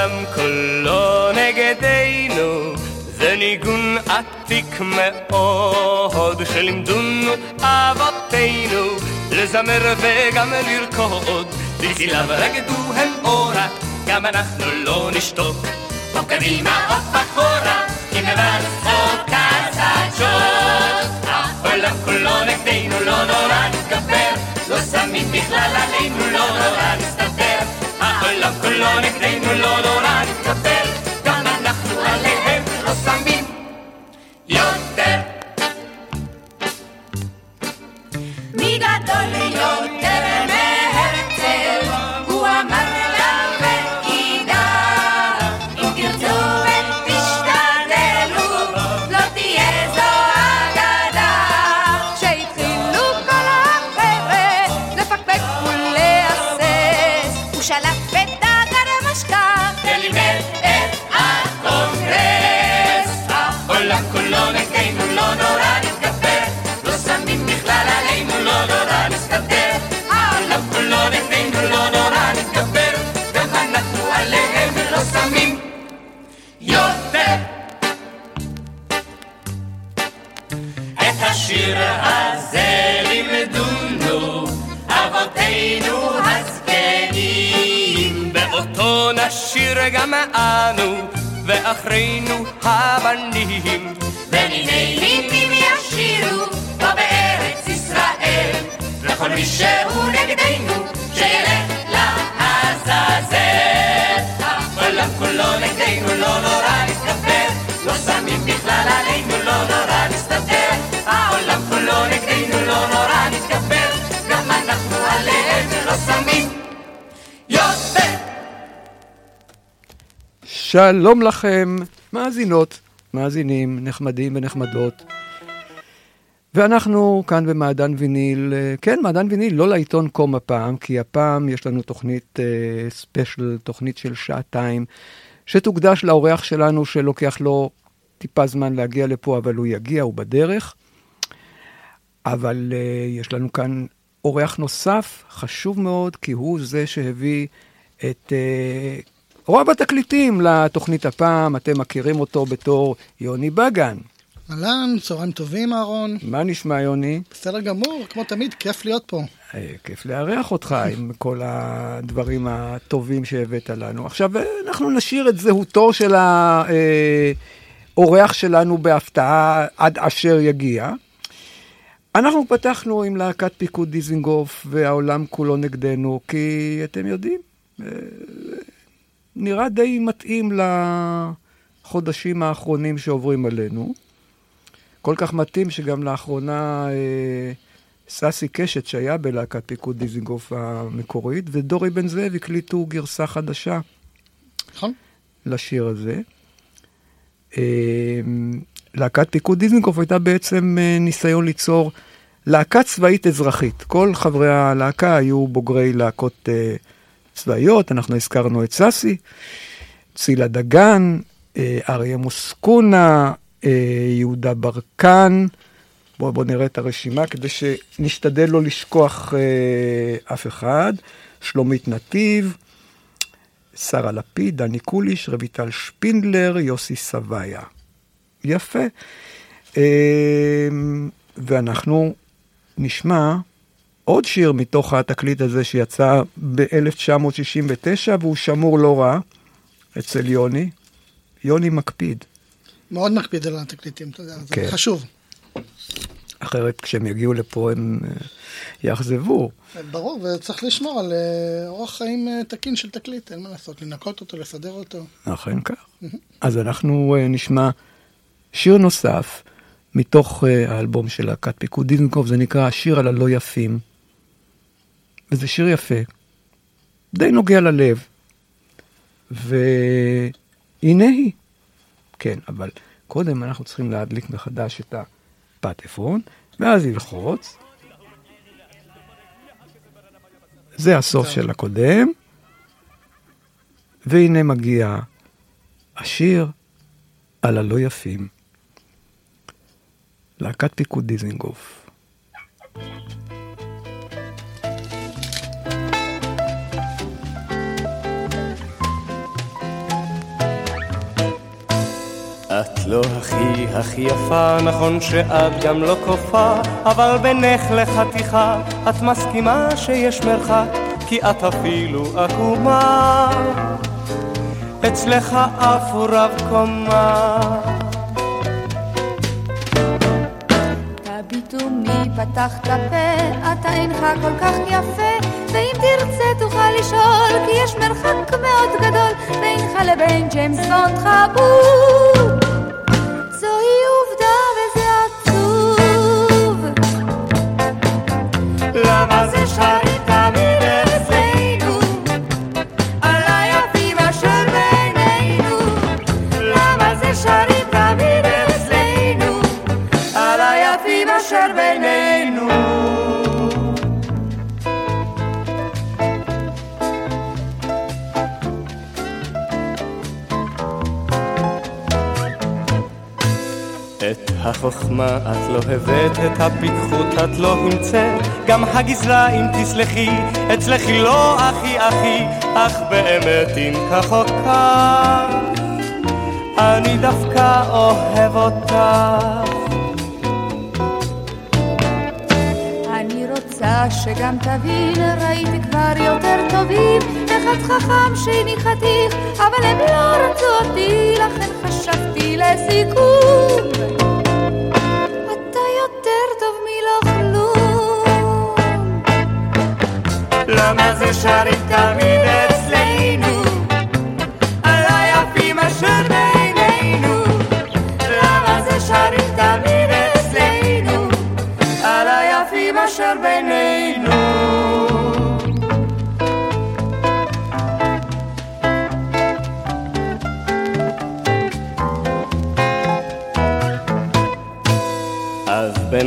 העולם כולו נגדנו, זה ניגון עתיק מאוד, שלימדונו אבותינו לזמר וגם לרקוד, בצליו רקדו הם אורה, גם אנחנו לא נשתוק. פה קדימה או אחורה, כי מבצעות כסג'ות. העולם כולו נגדנו, לא נורא נתגבר, לא שמים בכלל עלינו, לא נורא נסתדר. העולם כולו נגדנו, גם אנו, ואחרינו הבנים. וניני נינים ישירו פה בארץ ישראל, לכל מי שהוא נגדנו, שילך לעזאזל. העולם כולו נגדנו, לא נורא נתגבר, לא שמים בכלל עלינו, לא נורא שלום לכם, מאזינות, מאזינים, נחמדים ונחמדות. ואנחנו כאן במעדן ויניל, אה, כן, מעדן ויניל, לא לעיתון קום הפעם, כי הפעם יש לנו תוכנית אה, ספיישל, תוכנית של שעתיים, שתוקדש לאורח שלנו, שלוקח לו טיפה זמן להגיע לפה, אבל הוא יגיע, הוא בדרך. אבל אה, יש לנו כאן אורח נוסף, חשוב מאוד, כי הוא זה שהביא את אה, רוב התקליטים לתוכנית הפעם, אתם מכירים אותו בתור יוני בגן. אהלן, צהריים טובים אהרון. מה נשמע, יוני? בסדר גמור, כמו תמיד, כיף להיות פה. אה, כיף לארח אותך עם כל הדברים הטובים שהבאת לנו. עכשיו, אה, אנחנו נשאיר את זהותו של האורח שלנו בהפתעה עד אשר יגיע. אנחנו פתחנו עם להקת פיקוד דיזינגוף והעולם כולו נגדנו, כי אתם יודעים, אה, נראה די מתאים לחודשים האחרונים שעוברים עלינו. כל כך מתאים שגם לאחרונה אה, ססי קשת, שהיה בלהקת פיקוד דיזינגוף המקורית, ודורי בן זאב הקליטו גרסה חדשה נכון. לשיר הזה. אה, להקת פיקוד דיזנגוף הייתה בעצם אה, ניסיון ליצור להקה צבאית אזרחית. כל חברי הלהקה היו בוגרי להקות אה, צבאיות, אנחנו הזכרנו את סאסי, צילה דגן, אה, אריה מוסקונה, אה, יהודה ברקן. בואו בוא נראה את הרשימה כדי שנשתדל לא לשכוח אה, אף אחד. שלומית נתיב, שרה לפיד, דני קוליש, רויטל שפינדלר, יוסי סביה. יפה. ואנחנו נשמע עוד שיר מתוך התקליט הזה שיצא ב-1969, והוא שמור לא רע אצל יוני. יוני מקפיד, מאוד מקפיד על התקליטים, אתה יודע, זה כן. חשוב. אחרת כשהם יגיעו לפה הם אה, יאכזבו. ברור, וצריך לשמור על אה, אורח חיים אה, תקין של תקליט, אין מה לעשות, לנקות אותו, לסדר אותו. אכן כך. אז אנחנו נשמע שיר נוסף מתוך האלבום של להקת פיקוד דיזנגוף, זה נקרא השיר על הלא יפים. וזה שיר יפה, די נוגע ללב. והנה היא. כן, אבל קודם אנחנו צריכים להדליק מחדש את הפטפון, ואז ללחוץ. זה הסוף של הקודם. והנה מגיע השיר על הלא יפים. להקת פיקוד דיזנגוף. את לא הכי הכי יפה, נכון שאת גם לא קופה, אבל בינך לחתיכה, את מסכימה שיש מרחק, כי את אפילו עקומה. אצלך אף הוא רב קומה. תביטו מי פתח את הפה, אתה אינך כל כך יפה, ואם תרצה תוכל לשאול, כי יש מרחק מאוד גדול בינך לבין ג'יימס בונד חבוב. החוכמה את לא הבאת, את הפיקחות את לא המצאת, גם הגזרה אם תסלחי, אצלך היא לא אחי אחי, אך באמת אם כך או כך, אני דווקא אוהב אותך. אני רוצה שגם תבין, ראיתי כבר יותר טובים, אחד חכם שני חתיך, אבל הם לא רצו אותי, לכן חשבתי לסיכום. למה זה שרים תמיד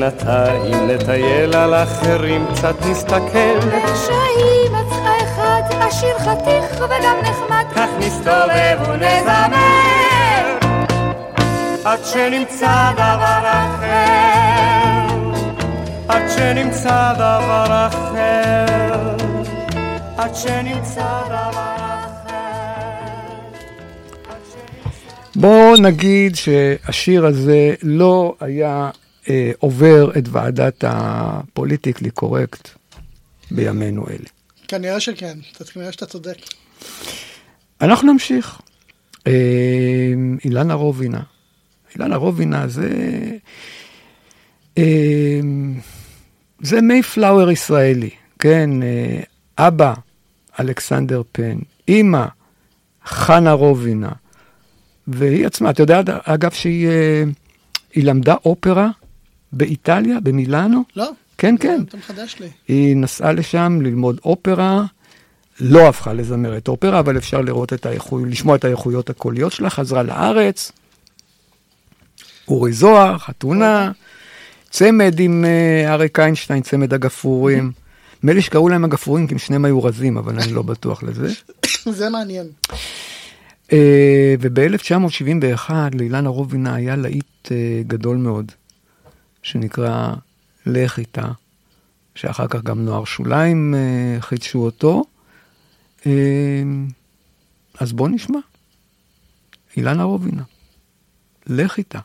בינתיים נטייל על אחרים, קצת נסתכל. שהיא מצאה אחד עשיר חתיך וגם נחמד, כך נסתובב ונזמר. עד שנמצא דבר אחר. עד שנמצא דבר אחר. עד שנמצא דבר אחר. בואו נגיד שהשיר הזה לא היה אה, עובר את ועדת הפוליטיקלי קורקט בימינו אלה. כנראה שכן, כנראה שאתה צודק. אנחנו נמשיך. אה, אילנה רובינה. אילנה רובינה זה... אה, זה מייפלאואר ישראלי, כן? אה, אבא, אלכסנדר פן, אימא, חנה רובינה, והיא עצמה, אתה יודע, אגב, שהיא אה, היא למדה אופרה באיטליה, במילאנו? לא? כן, כן. אתה מחדש לי. היא נסעה לשם ללמוד אופרה, לא הפכה לזמרת אופרה, אבל אפשר לראות את האיכות, לשמוע את האיכויות הקוליות שלה, חזרה לארץ, אורי זוהר, חתונה, צמד עם אה, אריק איינשטיין, צמד הגפרורים. נדמה לי שקראו להם הגפרורים כי הם שניהם היו רזים, אבל אני לא בטוח לזה. זה מעניין. אה, וב-1971 לאילנה רובינה היה להיט אה, גדול מאוד, שנקרא לך איתה, שאחר כך גם נוער שוליים אה, חידשו אותו. אה, אז בואו נשמע. אילנה רובינה, לך איתה.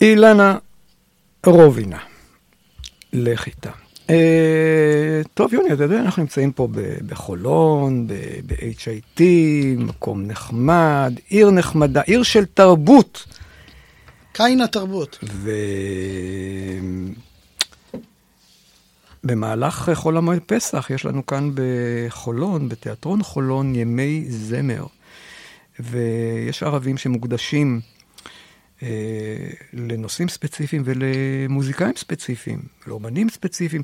אילנה רובינה, לך איתה. אה, טוב, יוני, אתה יודע, אנחנו נמצאים פה בחולון, ב-HIT, מקום נחמד, עיר נחמדה, עיר של תרבות. קין התרבות. ו... במהלך חול המועד פסח יש לנו כאן בחולון, בתיאטרון חולון, ימי זמר. ויש ערבים שמוקדשים אה, לנושאים ספציפיים ולמוזיקאים ספציפיים, לאומנים ספציפיים.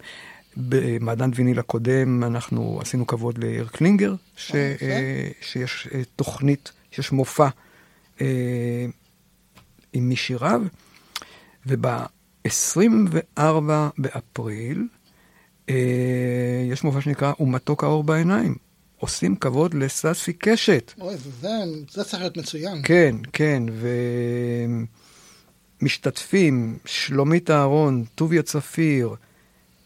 במעדן ויניל הקודם אנחנו עשינו כבוד לאיר קלינגר, ש, אה, אה, שיש תוכנית, שיש מופע עם משיריו, וב-24 באפריל יש מופע שנקרא "ומתוק האור בעיניים", עושים כבוד לססי קשת. אוי, זה- זה, צריך להיות מצוין. כן, כן, ומשתתפים שלומית אהרון, טוביה צפיר,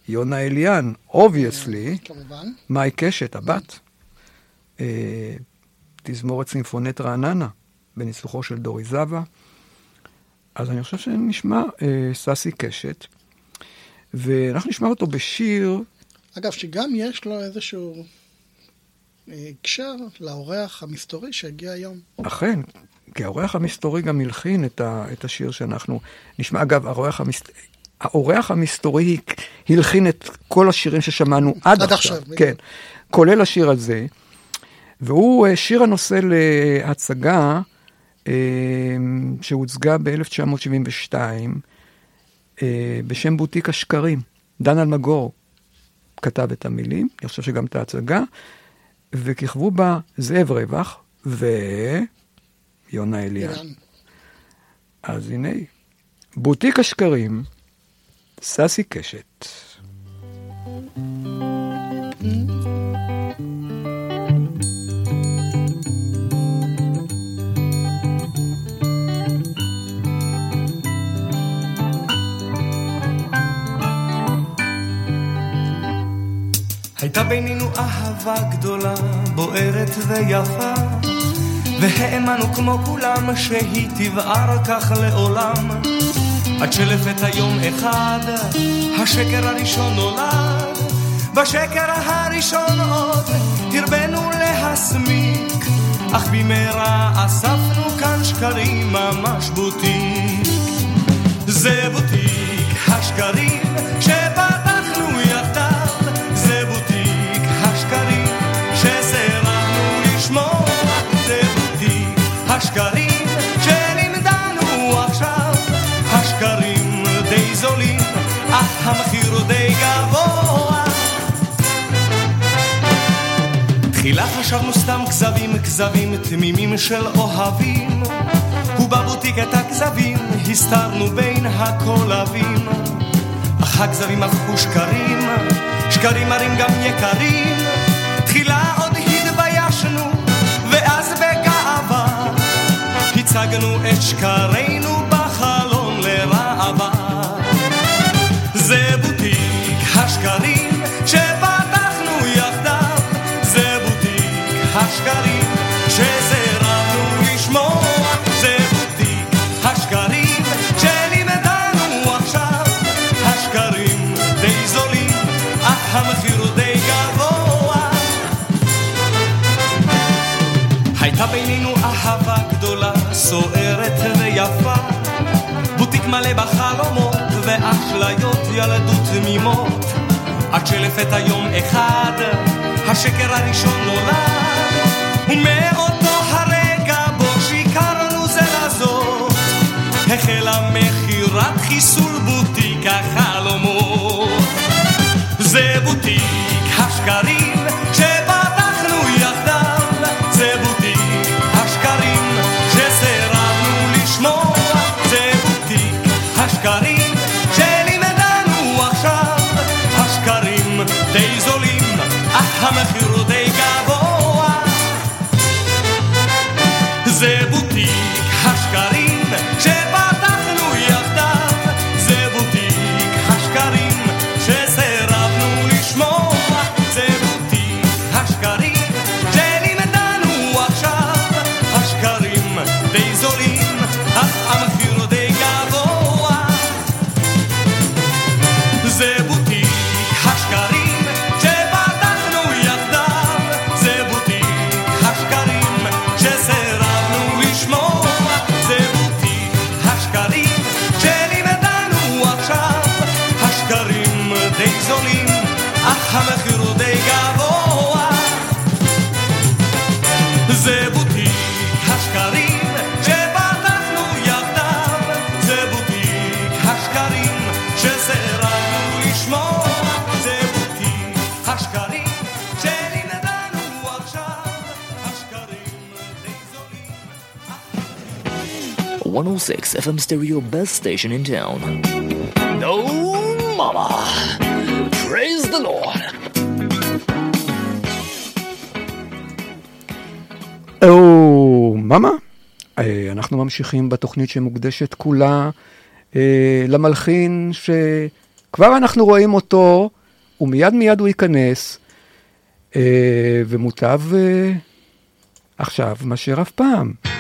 יונה אליאן, אבי אוסלי, כמובן. מאי קשת, הבת, אה, תזמורת סימפונט רעננה, בניסוחו של דורי זבה. אז אני חושב שנשמע אה, ססי קשת, ואנחנו נשמע אותו בשיר, אגב, שגם יש לו איזשהו אה, הקשר לאורח המסתורי שהגיע היום. אכן, כי האורח המסתורי גם הלחין את, ה, את השיר שאנחנו נשמע. אגב, האורח, המס... האורח המסתורי הלחין את כל השירים ששמענו עד, עד עכשיו. עכשיו. כן, כולל השיר הזה. והוא אה, שיר הנושא להצגה אה, שהוצגה ב-1972 אה, בשם בוטיק השקרים. דן אלמגור כתב את המילים, אני חושב שגם את ההצגה, וכיכבו בה זאב רווח ויונה אליאן. אז הנה, בוטיק השקרים, ססי קשת. הייתה בינינו אהבה גדולה, בוערת ויפה, והאמנו כמו כולם שהיא תבער כך לעולם. עד שלפתע יום אחד, השקר הראשון נולד, בשקר הראשון עוד הרבנו להסמיק, אך במהרה אספנו כאן שקרים ממש בוטיק. זה בוטיק השקרים שפתחנו די גבוה. תחילה חשבנו סתם כזבים, כזבים תמימים של אוהבים. ובבוטיק את הכזבים הסתרנו בין הקולבים. אך הכזבים הפכו שקרים, שקרים מרים גם יקרים. תחילה עוד התביישנו, ואז בגאווה הצגנו את שקרינו המחיר די גבוה. הייתה בינינו אהבה גדולה, סוערת ויפה, בוטיק מלא בחלומות ואשליות ילדות תמימות, עד שלפתע יום אחד השקר הראשון נולד, ומאותו הרגע בו שיקרנו זה לזאת, החלה מכירת חיסול בוטיק החלומות. זה בוטיק השקרים שפתחנו יחדיו, זה בוטיק השקרים שסירבנו לשמוע, זה בוטיק השקרים שלימדנו עכשיו, השקרים די זולים, אך המחיר די גבוה. זה בוטיק השקרים שפתחנו זולים, אך המחיר די גבוה. זה בוטיק השקרים שפתחנו יחדיו, זה בוטיק השקרים שסירבנו לשמוע, זה בוטיק השקרים שלימדנו עכשיו, השקרים די זולים, אך המחיר 106 FM stereo best station in town. No mama! Praise the Lord! או, oh, ממה? אה, אנחנו ממשיכים בתוכנית שמוקדשת כולה אה, למלחין שכבר אנחנו רואים אותו, ומיד מיד הוא ייכנס, אה, ומוטב עכשיו מאשר אף פעם.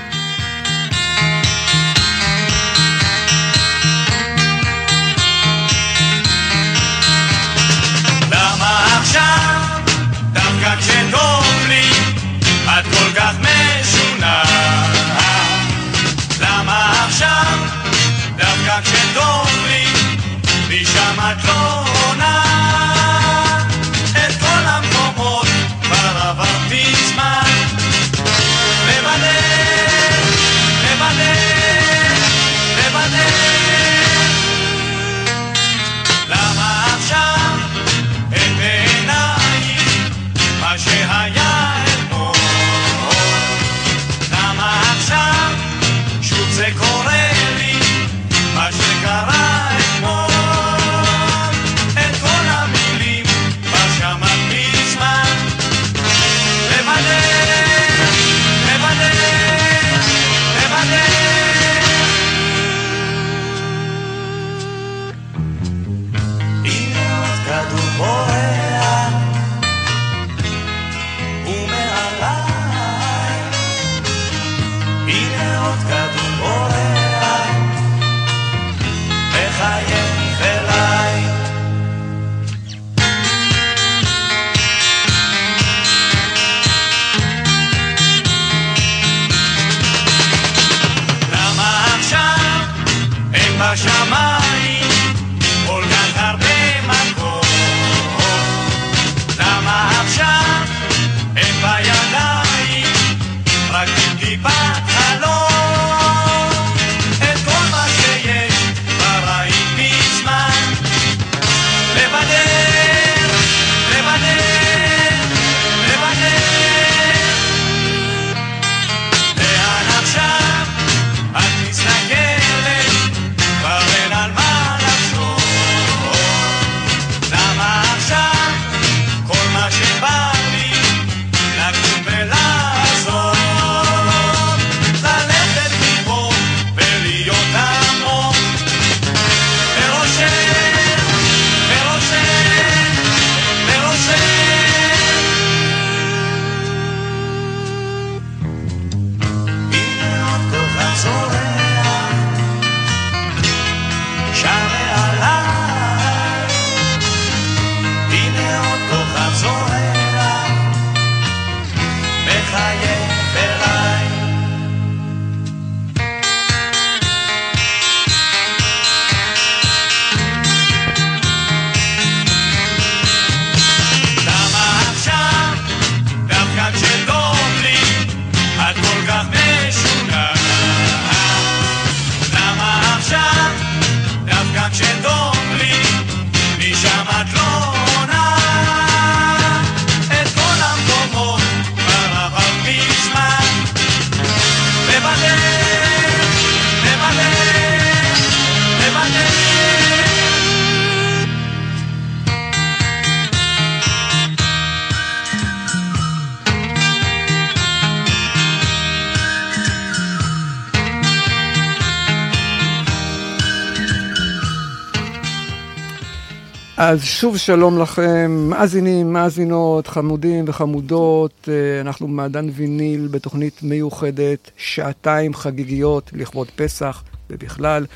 אז שוב שלום לכם, מאזינים, מאזינות, חמודים וחמודות. אה, אנחנו במעדן ויניל בתוכנית מיוחדת, שעתיים חגיגיות לכבוד פסח ובכלל,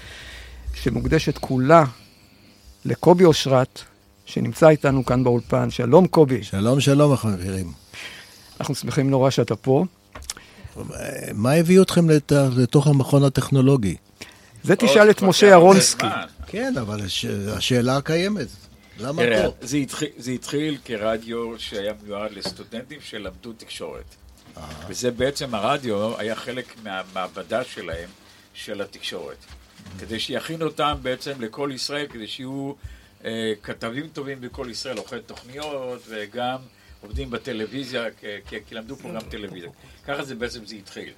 שמוקדשת כולה לקובי אושרת, שנמצא איתנו כאן באולפן. שלום קובי. שלום, שלום, החברים. אנחנו שמחים נורא שאתה פה. מה הביא אתכם לת- לתוך המכון הטכנולוגי? זה תשאל את משה אהרונסקי. כן, אבל הש- השאלה הקיימת. למה תראה, פה? זה התחיל, זה התחיל כרדיו שהיה מיועד לסטודנטים שלמדו תקשורת. וזה בעצם הרדיו היה חלק מהמעבדה שלהם, של התקשורת. כדי שיכינו אותם בעצם לכל ישראל, כדי שיהיו אה, כתבים טובים בכל ישראל, עורכי תוכניות, וגם עובדים בטלוויזיה, כי, כי, כי למדו פה גם טלוויזיה. ככה זה בעצם זה התחיל.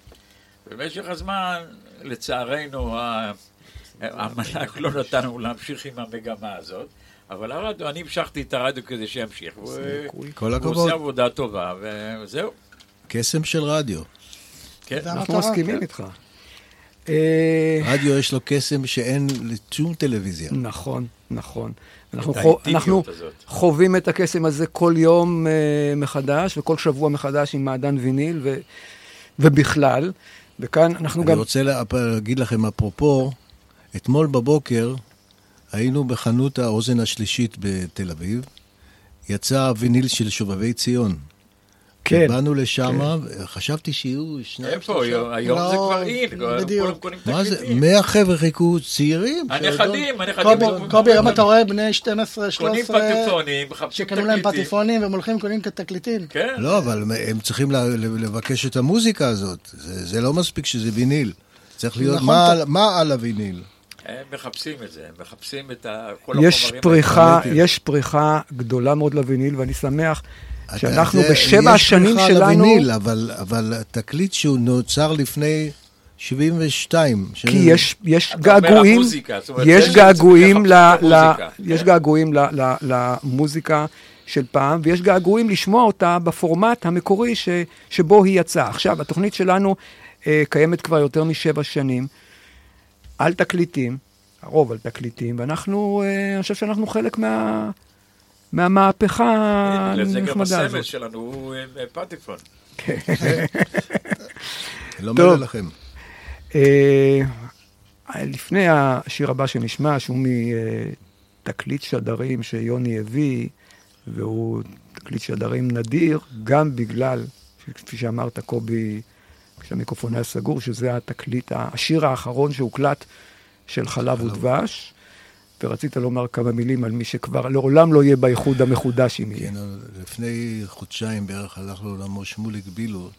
במשך הזמן, לצערנו, המל"ג לא נתן לנו להמשיך עם המגמה הזאת, אבל הרדיו, אני המשכתי את הרדיו כדי שימשיך. כל הוא הכבוד. עושה עבודה טובה, וזהו. קסם של רדיו. כן. אנחנו מסכימים כן. איתך. אה, רדיו יש לו קסם שאין לשום טלוויזיה. נכון, נכון. אנחנו, חו. חווים את הקסם הזה כל יום אה, מחדש, וכל שבוע מחדש עם מעדן ויניל, ו, ובכלל. וכאן אנחנו אני גם... רוצה לה- להגיד לכם, אפרופו, אתמול בבוקר היינו בחנות האוזן השלישית בתל אביב, יצא הוויניל של שובבי ציון. כן. באנו לשם, חשבתי שיהיו שניים, איפה? שלושה. היום- היום זה כבר אין, כולם קונים מה זה, תקליטים. מאה חבר'ה חיכו צעירים. הנכדים, הנכדים. קובי, היום אתה רואה בני 12, קונים 13, פטיפונים, מחפשים שקנו להם תקליטים. פטיפונים והם הולכים קונים תקליטים. כן. לא, אבל הם צריכים לבקש את המוזיקה הזאת. זה, זה לא מספיק שזה ויניל. צריך להיות נכון, מה, אתה- מה על הוויניל. הם מחפשים את זה, הם מחפשים את ה- כל יש החומרים פריחה. יש פריחה גדולה מאוד לוויניל, ואני שמח שאנחנו זה- בשבע השנים יש פריחה שלנו... לוויניל, אבל, אבל התקליט שהוא נוצר לפני 72. כי יש, יש געגועים, המוזיקה, יש געגועים ל- ל- יש געגועים ל- ל- למוזיקה של פעם, ויש געגועים לשמוע אותה בפורמט המקורי ש- שבו היא יצאה. עכשיו, התוכנית שלנו אה, קיימת כבר יותר משבע שנים, על תקליטים, הרוב על תקליטים, ואנחנו, אה, אני חושב שאנחנו חלק מה... מהמהפכה בגלל זה גם הנחמדה הסמל הזאת. שלנו הוא אה, פטיפון. כן. לא טוב. מלא לכם. אה, לפני השיר הבא שנשמע, שהוא מתקליט שדרים שיוני הביא, והוא תקליט שדרים נדיר, גם בגלל, כפי שאמרת, קובי, כשהמיקרופון היה סגור, שזה התקליט, השיר האחרון שהוקלט של חלב ודבש. ורצית לומר כמה מילים על מי שכבר לעולם לא יהיה באיחוד המחודש עם יהיה. כן, לפני חודשיים בערך הלך לעולמו שמוליק בילו,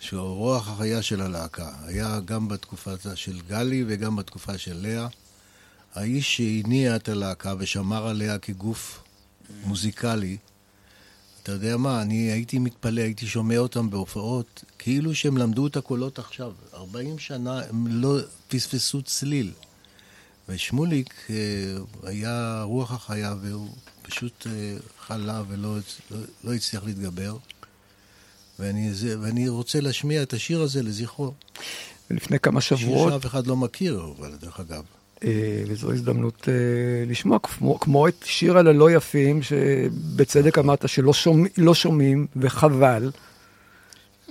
שהוא רוח החיה של הלהקה. היה גם בתקופה של גלי וגם בתקופה של לאה. האיש שהניע את הלהקה ושמר עליה כגוף מוזיקלי. אתה יודע מה, אני הייתי מתפלא, הייתי שומע אותם בהופעות, כאילו שהם למדו את הקולות עכשיו. 40 שנה הם לא פספסו צליל. ושמוליק אה, היה רוח החיה, והוא פשוט אה, חלה ולא לא, לא הצליח להתגבר. ואני, זה, ואני רוצה להשמיע את השיר הזה לזכרו. ולפני כמה שיר שבועות, שאף אחד לא מכיר, אבל דרך אגב. אה, וזו הזדמנות אה, לשמוע, כמו, כמו את שיר על הלא יפים, שבצדק אמרת שלא שומע, לא שומעים, וחבל.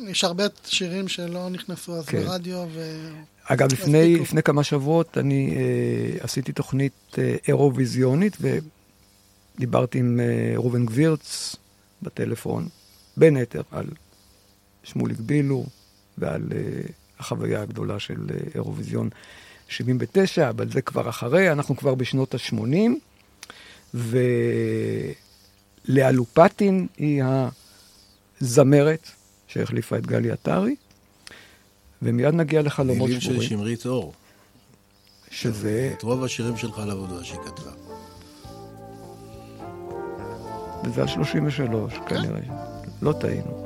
יש הרבה שירים שלא נכנסו אז כן. ברדיו, ו... אגב, לפני, לפני כמה שבועות אני אה, עשיתי תוכנית אה, אירוויזיונית, ודיברתי עם אה, ראובן גבירץ בטלפון, בין היתר על שמוליק בילו ועל אה, החוויה הגדולה של אה, אירוויזיון 79, אבל זה כבר אחרי, אנחנו כבר בשנות ה-80, ולאה לופטין היא הזמרת שהחליפה את גלי עטרי. ומיד נגיע לחלומות מילים של שבורים. שמרית אור. שזה, את רוב השירים שלך לעבודה שהיא כתבה. וזה על 33, כנראה. לא טעינו.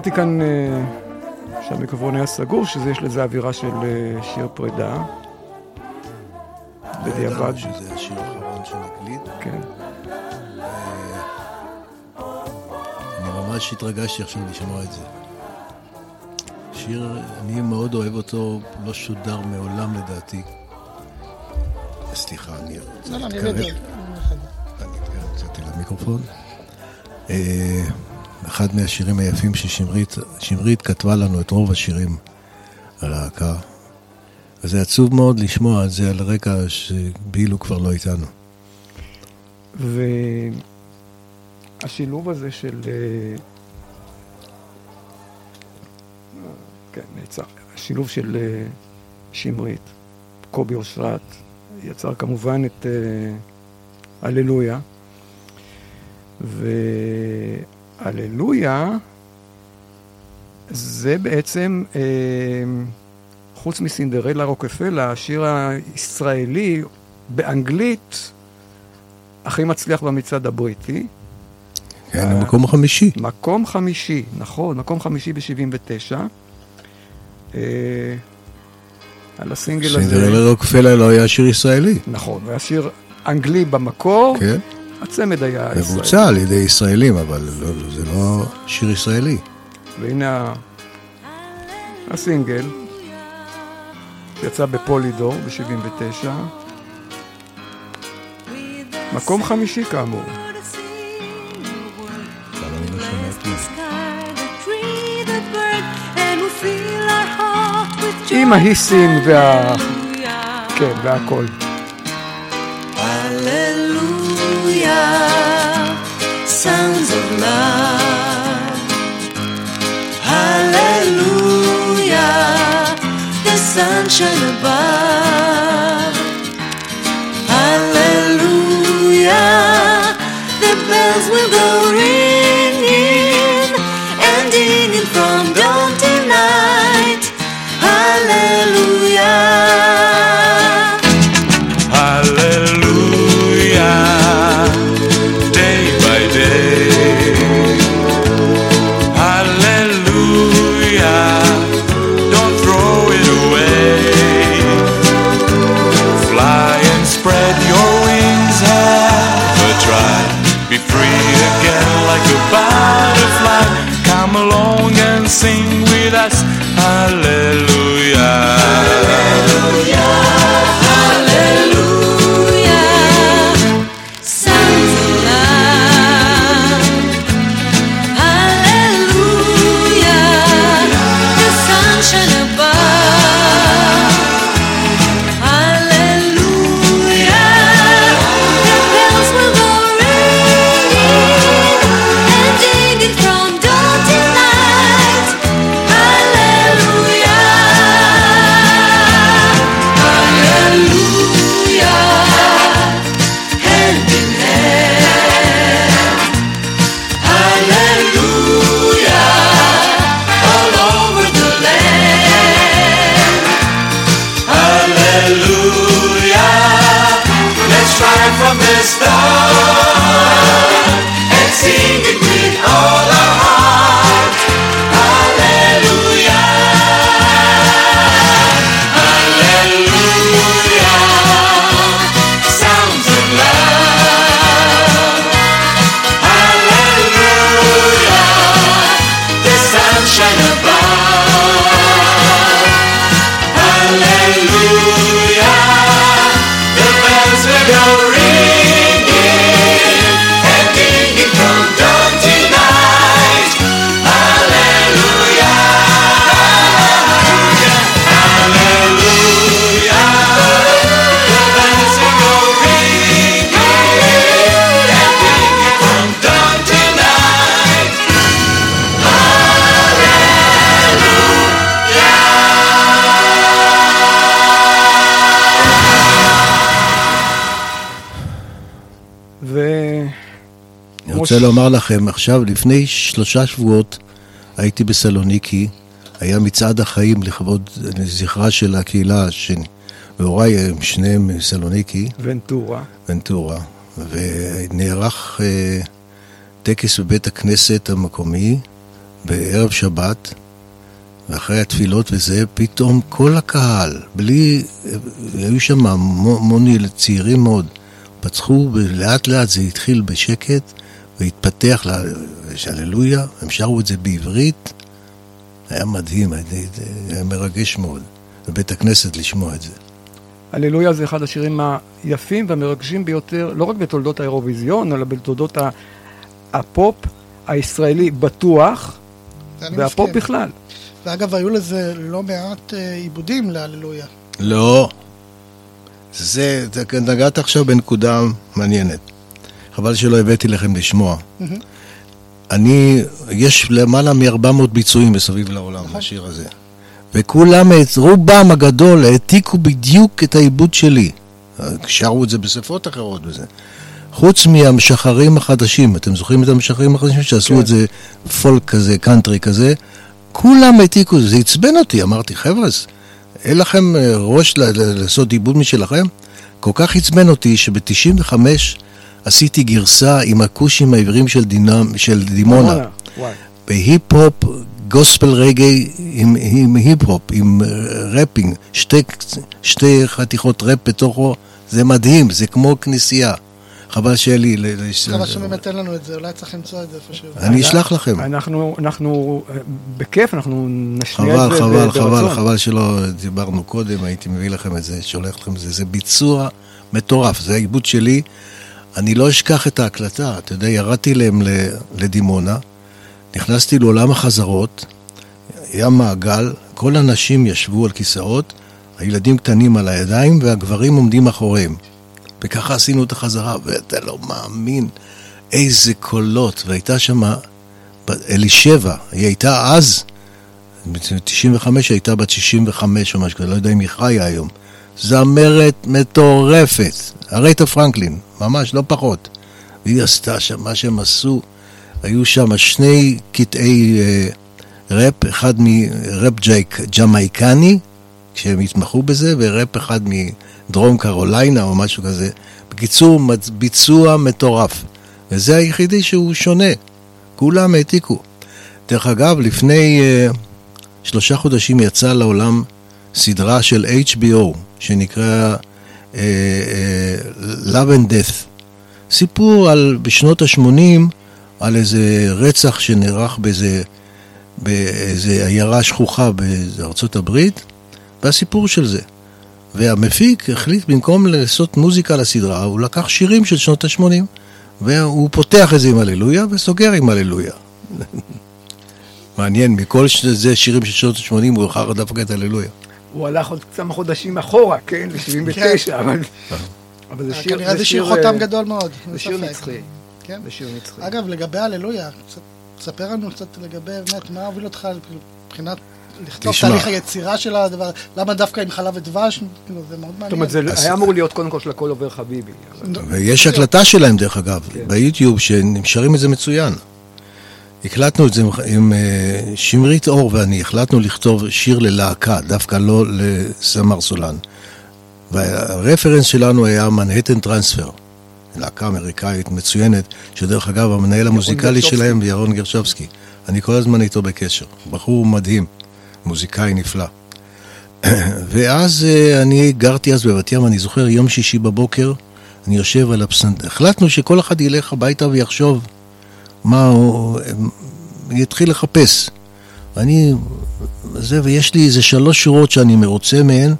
אמרתי כאן אה, שהמיקרופון היה סגור, שיש לזה אווירה של אה, שיר פרידה. בדיעבד. שזה השיר האחרון שנקליט. כן. אני ממש התרגשתי עכשיו לשמוע את זה. שיר, אני מאוד אוהב אותו, לא שודר מעולם לדעתי. סליחה, אני רוצה לא, לא, אני להתקרב. ארד. אני אתקרב קצת אל המיקרופון. אחד מהשירים היפים ששמרית שמרית כתבה לנו את רוב השירים על הלהקה. וזה עצוב מאוד לשמוע את זה על רקע שבילו כבר לא איתנו. והשילוב הזה של... אה, כן, נעצר. השילוב של אה, שמרית, קובי אושרת, יצר כמובן את אה, הללויה. זה בעצם, אה, חוץ מסינדרלה רוקפלה, השיר הישראלי באנגלית הכי מצליח במצעד הבריטי. כן, המקום החמישי. מקום חמישי, נכון, מקום חמישי ב-79. אה, על הסינגל הזה. סינדרלה רוקפלה לא היה שיר ישראלי. נכון, והיה שיר אנגלי במקור, כן. הצמד היה ישראלי. מבוצע על ידי ישראלים, אבל לא, זה לא שיר ישראלי. והנה הסינגל, שיצא בפולידור ב-79. מקום חמישי כאמור. עם ההיסים וה... כן, והכל. Sunshine above. רוצה לומר לכם, עכשיו, לפני שלושה שבועות הייתי בסלוניקי, היה מצעד החיים לכבוד זכרה של הקהילה, והוריי הם שניהם מסלוניקי, ונטורה. ונטורה, ונערך אה, טקס בבית הכנסת המקומי, בערב שבת, ואחרי התפילות וזה, פתאום כל הקהל, בלי... היו שם המוני צעירים מאוד, פצחו, ולאט לאט זה התחיל בשקט, והתפתח, ל- יש הללויה, הם שרו את זה בעברית, היה מדהים, היה- מרגש מאוד, בבית הכנסת לשמוע את זה. הללויה זה אחד השירים היפים והמרגשים ביותר, לא רק בתולדות האירוויזיון, אלא בתולדות ה- הפופ הישראלי בטוח, והפופ מסכים. בכלל. ואגב, היו לזה לא מעט אה, עיבודים להללויה. לא. זה, זה, נגעת עכשיו בנקודה מעניינת. חבל שלא הבאתי לכם לשמוע. אני, יש למעלה מ-400 ביצועים מסביב לעולם לשיר הזה. וכולם, רובם הגדול, העתיקו בדיוק את העיבוד שלי. שרו את זה בשפות אחרות וזה. חוץ מהמשחרים החדשים, אתם זוכרים את המשחרים החדשים שעשו כן. את זה פולק כזה, קאנטרי כזה? כולם העתיקו, זה עצבן אותי, אמרתי, חבר'ה, אין לכם אה, ראש לעשות עיבוד משלכם? כל כך עצבן אותי שב-95 עשיתי גרסה עם הכושים העבריים של, דימ, של דימונה. וואי. בהיפ-הופ, גוספל רגעי עם, עם היפ-הופ, עם אה, rapping, שתי, שתי חתיכות רפ בתוכו, זה מדהים, זה כמו כנסייה. חבל שיהיה לי... ל- ל- חבל שבאמת אין לנו את זה, אולי צריך למצוא את זה איפשהו. אני אשלח לכם. אנחנו, אנחנו, אה, בכיף, אנחנו נשמיע את חבל, זה חבל, ב- חבל, ברצון. חבל שלא דיברנו קודם, הייתי מביא לכם את זה, שולח לכם את זה. זה ביצוע מטורף, זה העיבוד שלי. אני לא אשכח את ההקלטה, אתה יודע, ירדתי להם לדימונה, נכנסתי לעולם החזרות, היה מעגל, כל הנשים ישבו על כיסאות, הילדים קטנים על הידיים והגברים עומדים מאחוריהם. וככה עשינו את החזרה, ואתה לא מאמין איזה קולות, והייתה שם אלישבע, היא הייתה אז, ב-95 הייתה בת 65 או משהו לא יודע אם היא חיה היום. זמרת מטורפת, ארטה פרנקלין, ממש, לא פחות. והיא עשתה שם מה שהם עשו, היו שם שני קטעי אה, ראפ, אחד מראפ ג'ייק, ג'מייקני, כשהם התמחו בזה, וראפ אחד מדרום קרוליינה או משהו כזה. בקיצור, ביצוע מטורף. וזה היחידי שהוא שונה. כולם העתיקו. דרך אגב, לפני uh, שלושה חודשים יצאה לעולם סדרה של HBO, שנקרא uh, uh, Love and Death. סיפור על, בשנות ה-80, על איזה רצח שנערך באיזה, באיזה עיירה שכוחה בארצות הברית, והסיפור של זה. והמפיק החליט במקום לעשות מוזיקה לסדרה, הוא לקח שירים של שנות ה-80, והוא פותח את זה עם הללויה וסוגר עם הללויה. מעניין, מכל זה שירים של שנות ה-80 הוא בחר דווקא את הללויה. הוא הלך עוד כמה חודשים אחורה, כן, ל-79, אבל... אבל זה שיר... כנראה זה שיר חותם גדול מאוד. זה שיר. נצחי. כן. זה שיר נצחי. אגב, לגבי הללויה, תספר לנו קצת לגבי באמת מה הוביל אותך מבחינת לכתוב תשמע. תהליך היצירה של הדבר, למה דווקא עם חלב ודבש, כאילו, זה מאוד זאת מעניין. אומרת, זה היה אמור להיות קודם כל של הכל עובר חביבי. אבל- ויש הקלטה שלהם, דרך אגב, ביוטיוב, שהם שרים את זה מצוין. הקלטנו את זה עם- עם אה, שמרית אור ואני, החלטנו לכתוב שיר ללהקה, דווקא לא לסמר סולן. והרפרנס שלנו היה מנהטן טרנספר, להקה אמריקאית מצוינת, שדרך אגב, המנהל המוזיקלי. שלהם ירון גרשובסקי. אני כל הזמן איתו בקשר. בחור מדהים, מוזיקאי נפלא. ואז אה, אני גרתי אז בבת ים, אני זוכר יום שישי בבוקר, אני יושב על הפסנתר. החלטנו שכל אחד ילך הביתה ויחשוב מה הוא... יתחיל לחפש. אני... זה, ויש לי איזה שלוש שורות שאני מרוצה מהן,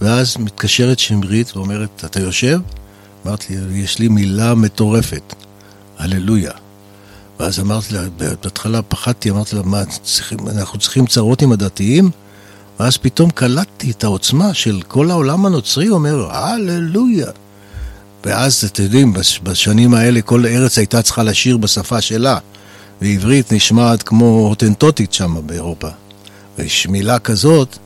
ואז מתקשרת שמרית ואומרת, אתה יושב? אמרתי לי, יש לי מילה מטורפת, הללויה. ואז אמרתי לה, בהתחלה פחדתי, אמרתי לה, מה, צריכים, אנחנו צריכים צרות עם הדתיים? ואז פתאום קלטתי את העוצמה של כל העולם הנוצרי אומר, הללויה. ואז, אתם יודעים, בש- בשנים האלה כל ארץ הייתה צריכה לשיר בשפה שלה, ועברית נשמעת כמו הוטנטוטית שם באירופה. ויש מילה כזאת,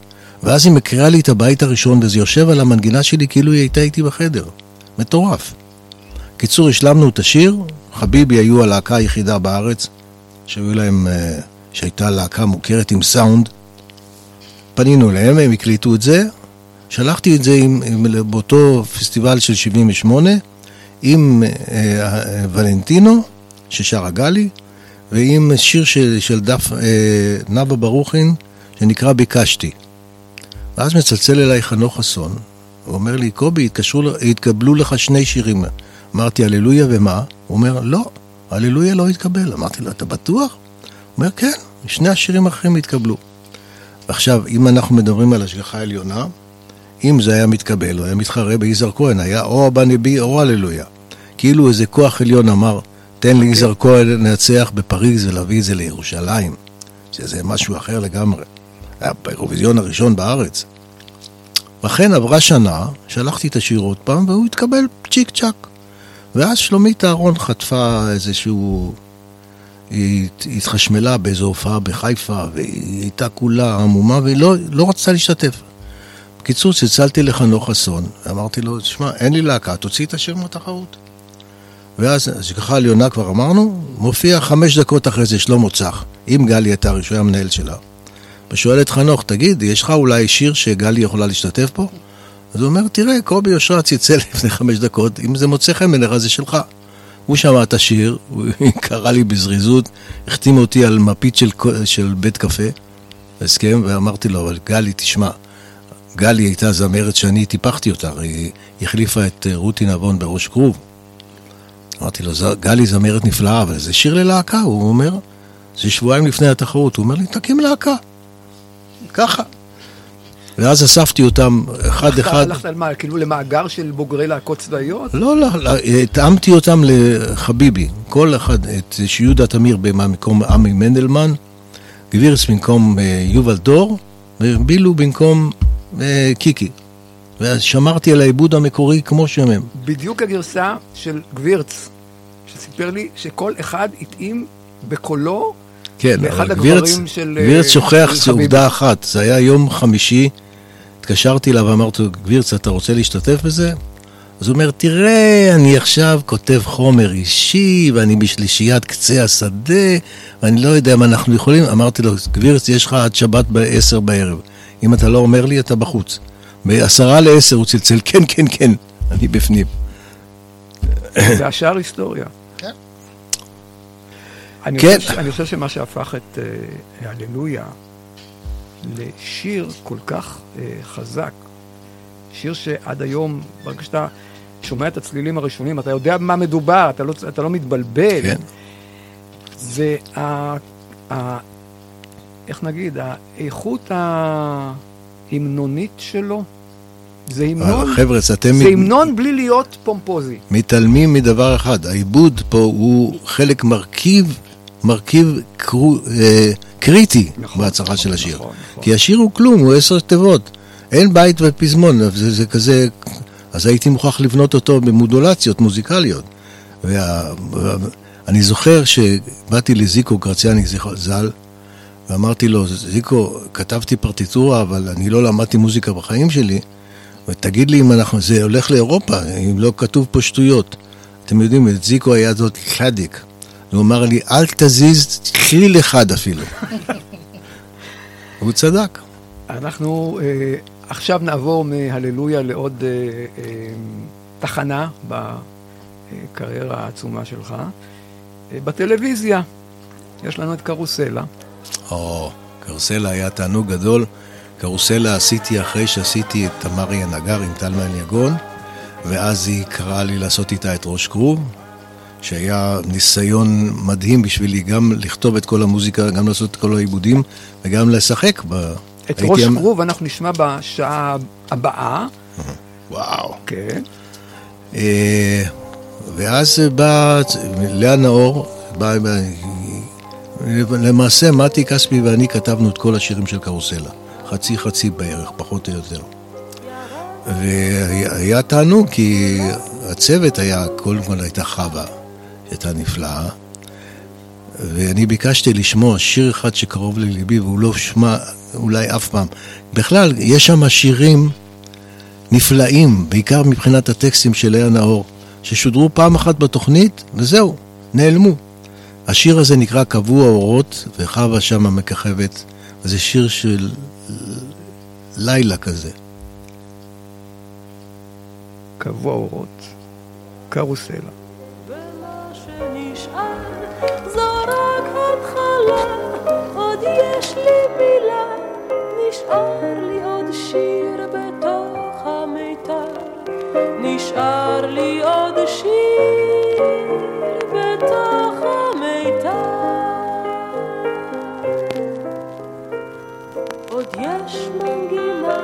ואז היא מקריאה לי את הבית הראשון, וזה יושב על המנגינה שלי כאילו היא הייתה איתי בחדר. מטורף. קיצור, השלמנו את השיר, חביבי היו הלהקה היחידה בארץ, שהיו להם, אה, שהייתה להקה מוכרת עם סאונד. פנינו אליהם, הם הקליטו את זה, שלחתי את זה עם, עם, באותו פסטיבל של 78 עם אה, אה, ולנטינו, ששרה גלי, ועם שיר של, של דף אה, נאוה ברוכין, שנקרא ביקשתי. ואז מצלצל אליי חנוך חסון, הוא אומר לי, קובי, התקשרו, התקבלו לך שני שירים. אמרתי, הללויה ומה? הוא אומר, לא, הללויה לא התקבל. אמרתי לו, אתה בטוח? הוא אומר, כן, שני השירים האחרים התקבלו. עכשיו, אם אנחנו מדברים על השגחה עליונה, אם זה היה מתקבל, הוא היה מתחרה ביזהר כהן, היה או אבא נבי או הללויה. כאילו איזה כוח עליון אמר, תן ליזהר כהן לנצח בפריז ולהביא את זה לירושלים. שזה משהו אחר לגמרי. היה באירוויזיון הראשון בארץ. ואכן עברה שנה, שלחתי את השיר עוד פעם, והוא התקבל צ'יק צ'אק. ואז שלומית אהרון חטפה איזשהו... היא הת- התחשמלה באיזו הופעה בחיפה, והיא הייתה כולה עמומה, והיא לא, לא רצתה להשתתף. בקיצור, צלצלתי לחנוך חסון, אמרתי לו, תשמע, אין לי להקה, תוציא את השיר מהתחרות. ואז, השגחה עליונה כבר אמרנו, מופיע חמש דקות אחרי זה שלמה צח, עם גלי עטרי, שהוא היה המנהל שלה. ושואל את חנוך, תגיד, יש לך אולי שיר שגלי יכולה להשתתף פה? אז הוא אומר, תראה, קובי אושרת צלצל לפני חמש דקות, אם זה מוצא חן בעיניך זה שלך. הוא שמע את השיר, הוא קרא לי בזריזות, החתים אותי על מפית של, של בית קפה, הסכם, ואמרתי לו, אבל גלי, תשמע, גלי הייתה זמרת שאני טיפחתי אותה, היא החליפה את אה, רותי נבון בראש כרוב. אמרתי לו, "ז- גלי זמרת נפלאה, אבל זה שיר ללהקה, הוא אומר, זה שבועיים לפני התחרות, הוא אומר לי, תקים להקה. ככה. ואז אספתי אותם אחד אחד. הלכת על מה, כאילו למאגר של בוגרי להקות צבאיות? לא, לא, לא, התאמתי אותם לחביבי. כל אחד, את שיהודה תמיר במקום עמי מנדלמן, גבירס במקום אה, יובל דור, ובילו במקום אה, קיקי. ושמרתי על העיבוד המקורי כמו שהם הם. בדיוק הגרסה של גבירץ, שסיפר לי שכל אחד התאים בקולו כן, לאחד גבירץ, הגברים של... אה, גבירץ שוכח של חביבי. עובדה אחת, זה היה יום חמישי, התקשרתי אליו ואמרתי לו, גבירץ, אתה רוצה להשתתף בזה? אז הוא אומר, תראה, אני עכשיו כותב חומר אישי, ואני בשלישיית קצה השדה, ואני לא יודע אם אנחנו יכולים. אמרתי לו, גבירץ, יש לך עד שבת בעשר בערב. אם אתה לא אומר לי, אתה בחוץ. בעשרה לעשר הוא צלצל, כן, כן, כן, אני בפנים. והשאר היסטוריה. כן. אני, כן. חושב, אני חושב שמה שהפך את אה, הללויה לשיר כל כך אה, חזק, שיר שעד היום, ברגע שאתה שומע את הצלילים הראשונים, אתה יודע במה מדובר, אתה לא, אתה לא מתבלבל. כן. זה ה... איך נגיד, האיכות ההמנונית שלו, זה המנון, אבל חבר'ה, אתם זה המנון בלי להיות פומפוזי. מתעלמים מדבר אחד, העיבוד פה הוא חלק מרכיב, מרכיב קרו, אה, קריטי נכון, בהצלחה נכון, של השיר. נכון, נכון. כי השיר הוא כלום, הוא עשר תיבות. אין בית ופזמון, זה, זה כזה... אז הייתי מוכרח לבנות אותו במודולציות מוזיקליות. וה, אני זוכר שבאתי לזיקו גרציאני זכר- ז"ל, ואמרתי לו, זיקו, כתבתי פרטיטורה, אבל אני לא למדתי מוזיקה בחיים שלי, ותגיד לי אם אנחנו, זה הולך לאירופה, אם לא כתוב פה שטויות. אתם יודעים, את זיקו היה זאת צדיק. הוא אמר לי, אל תזיז צליל אחד אפילו. הוא צדק. אנחנו אה, עכשיו נעבור מהללויה לעוד אה, אה, תחנה בקריירה העצומה שלך. אה, בטלוויזיה יש לנו את קרוסלה. או, קרוסלה היה תענוג גדול. קרוסלה עשיתי אחרי שעשיתי את תמרי הנגר עם טלמן יגון, ואז היא קראה לי לעשות איתה את ראש כרוב, שהיה ניסיון מדהים בשבילי גם לכתוב את כל המוזיקה, גם לעשות את כל העיבודים, וגם לשחק ב... את ראש כרוב אנחנו נשמע בשעה הבאה. וואו. כן. אה, ואז בא לאה נאור, בא, בא, למעשה מתי כספי ואני כתבנו את כל השירים של קרוסלה, חצי חצי בערך, פחות או יותר. והיה תענוג כי הצוות היה, קודם כל הייתה חווה, שהייתה נפלאה, ואני ביקשתי לשמוע שיר אחד שקרוב לליבי והוא לא שמע אולי אף פעם. בכלל, יש שם שירים נפלאים, בעיקר מבחינת הטקסטים של לאה נאור, ששודרו פעם אחת בתוכנית, וזהו, נעלמו. השיר הזה נקרא קבוע אורות, וחווה שמה מככבת, וזה שיר של לילה כזה. קבוע אורות. קרוסלה. נשאר לי עוד שיר בתוך המיתר, נשאר לי עוד שיר יש מנגינה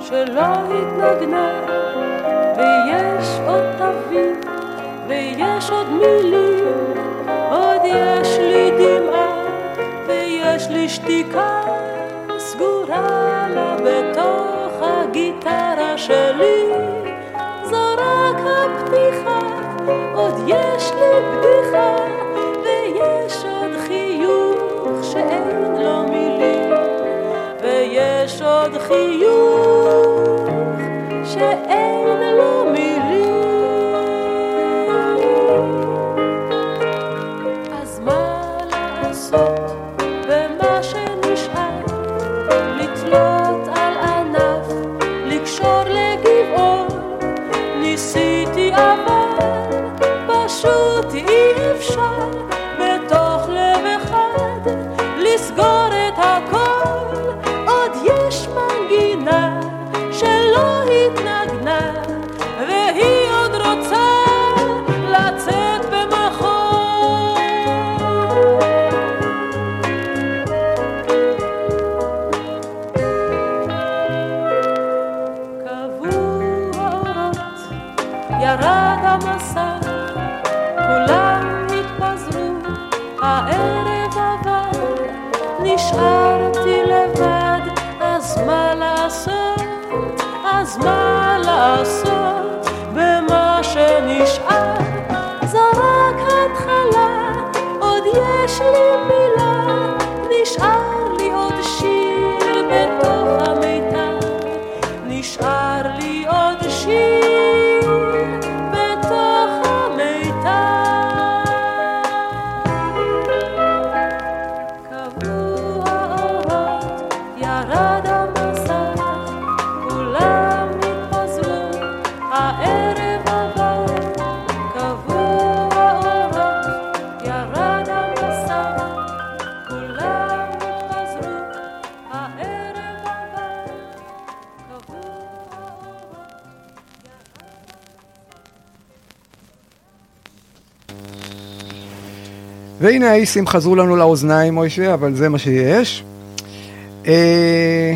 שלא התנגנה, ויש עוד תווים, ויש עוד מילים, עוד יש לי דמעה, ויש לי שתיקה סגורה לה בתוך הגיטרה שלי. זו רק הפתיחה, עוד יש לי בדיחה, והנה האיסים חזרו לנו לאוזניים, מוישה, אבל זה מה שיש. אה,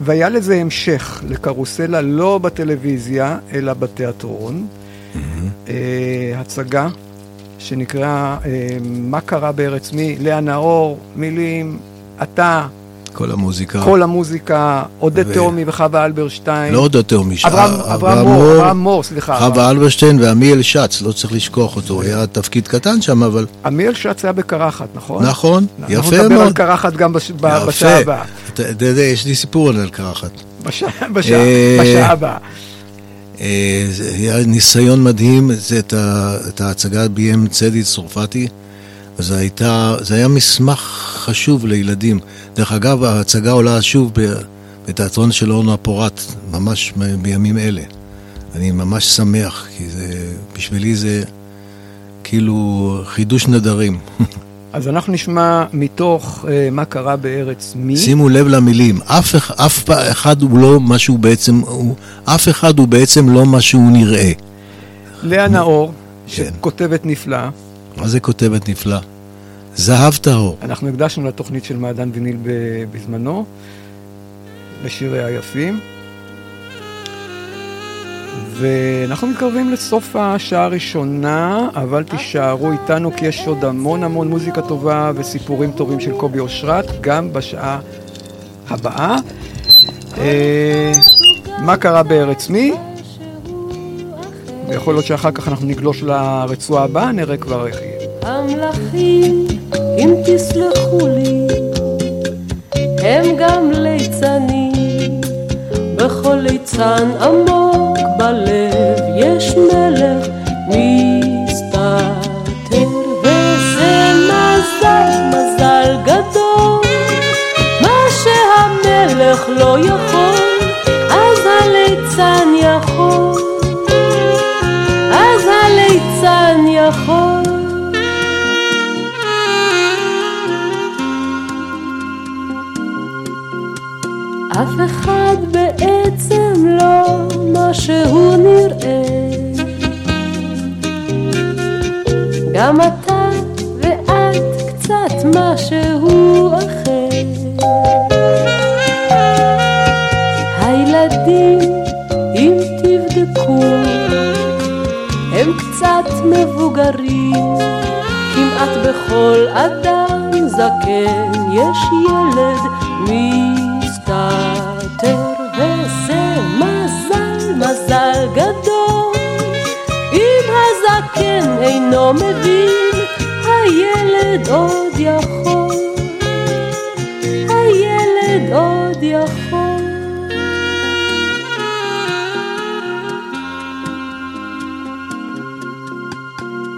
והיה לזה המשך לקרוסלה לא בטלוויזיה, אלא בתיאטרון. אה, הצגה שנקראה אה, מה קרה בארץ מי, לאה נאור, מילים, אתה, כל המוזיקה. כל המוזיקה, עודד ו- תהומי וחווה אלברשטיין. לא עוד תהומי, אברהם אה, מור, אברהם מור, סליחה. חווה אלברשטיין ועמיאל שץ, לא צריך לשכוח אותו, הוא היה תפקיד קטן שם, אבל עמיאל שץ היה בקרחת, נכון? נכון, אנחנו יפה נדבר על מאוד. קרחת גם. בשעה הבאה. אתה יודע, יש לי סיפור על קרחת. בשעה אה, הבאה. אה, היה ניסיון מדהים, את ההצגה ביים צדי צרפתי, וזה הייתה, זה היה מסמך חשוב לילדים. דרך אגב, ההצגה עולה שוב בתיאטרון של אורנה פורט, ממש בימים אלה. אני ממש שמח, כי זה, בשבילי זה כאילו חידוש נדרים. אז אנחנו נשמע מתוך אה, מה קרה בארץ מי. שימו לב למילים, אף, אף אחד הוא לא מה שהוא בעצם, הוא, אף אחד הוא בעצם לא מה שהוא נראה. לאה נאור, כן. שכותבת נפלא. מה זה כותבת נפלא? זהב טהור. אנחנו הקדשנו לתוכנית של מעדן ויניל בזמנו, לשיריה היפים. ואנחנו מתקרבים לסוף השעה הראשונה, אבל תישארו איתנו כי יש עוד המון המון מוזיקה טובה וסיפורים טובים של קובי אושרת, גם בשעה הבאה. אה, מה קרה בארץ מי? ויכול להיות שאחר כך אנחנו נגלוש לרצועה הבאה, נראה כבר איך יהיה. המלאכים, אם תסלחו לי, הם גם ליצנים. בכל ליצן עמוק בלב יש מלך מסתתר, וזה מזל, מזל גדול. מה שהמלך לא יכול, אז הליצן יכול. אף אחד בעצם לא מה שהוא נראה. גם אתה ואת קצת משהו אחר. הילדים, אם תבדקו, הם קצת מבוגרים, כמעט בכל אדם זקן יש ילד מסתתר, וזה מזל, מזל גדול. אם הזקן אינו מבין, הילד עוד יכול, הילד עוד יכול.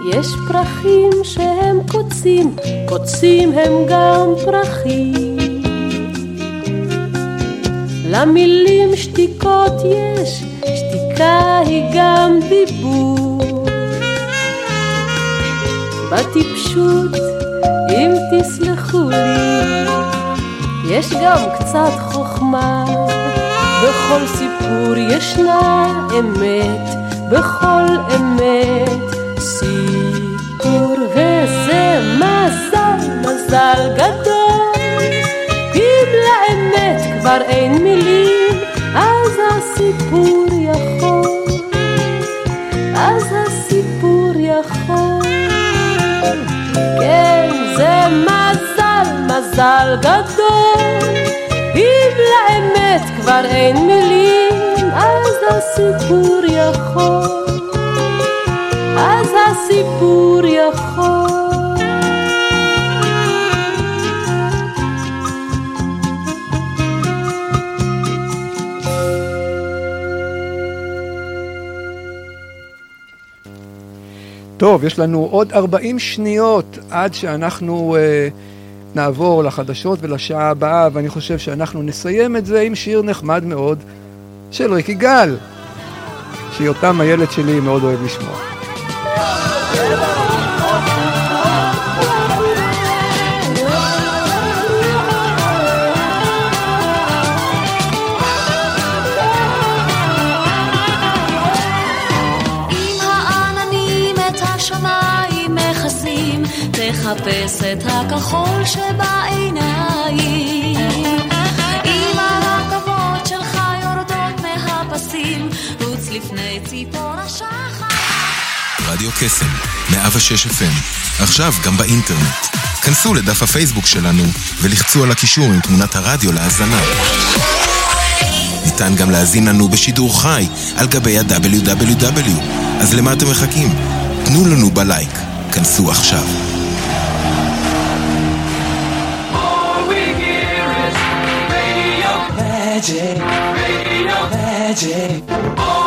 יש פרחים שהם קוצים, קוצים הם גם פרחים. למילים שתיקות יש, שתיקה היא גם דיבור. בטיפשות, אם תסלחו לי, יש גם קצת חוכמה. בכל סיפור ישנה אמת, בכל אמת סיפור וזה מזל, מזל גדול. כבר אין מילים, אז הסיפור יכול, אז הסיפור יכול. כן, זה מזל, מזל גדול. אם לאמת כבר אין מילים, אז הסיפור יכול. אז הסיפור יכול. טוב, יש לנו עוד 40 שניות עד שאנחנו אה, נעבור לחדשות ולשעה הבאה, ואני חושב שאנחנו נסיים את זה עם שיר נחמד מאוד של ריקי גל, שיותם הילד שלי מאוד אוהב לשמוע. הכחול שבעיניים. אם הרכבות שלך יורדות מהפסים, רוץ לפני ציפור השחר. רדיו קסם, 106 FM, עכשיו גם באינטרנט. כנסו לדף הפייסבוק שלנו ולחצו על הקישור עם תמונת הרדיו להאזנה. ניתן גם להאזין לנו בשידור חי על גבי ה-WW. אז למה אתם מחכים? תנו לנו בלייק. כנסו עכשיו. magic, magic.